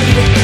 need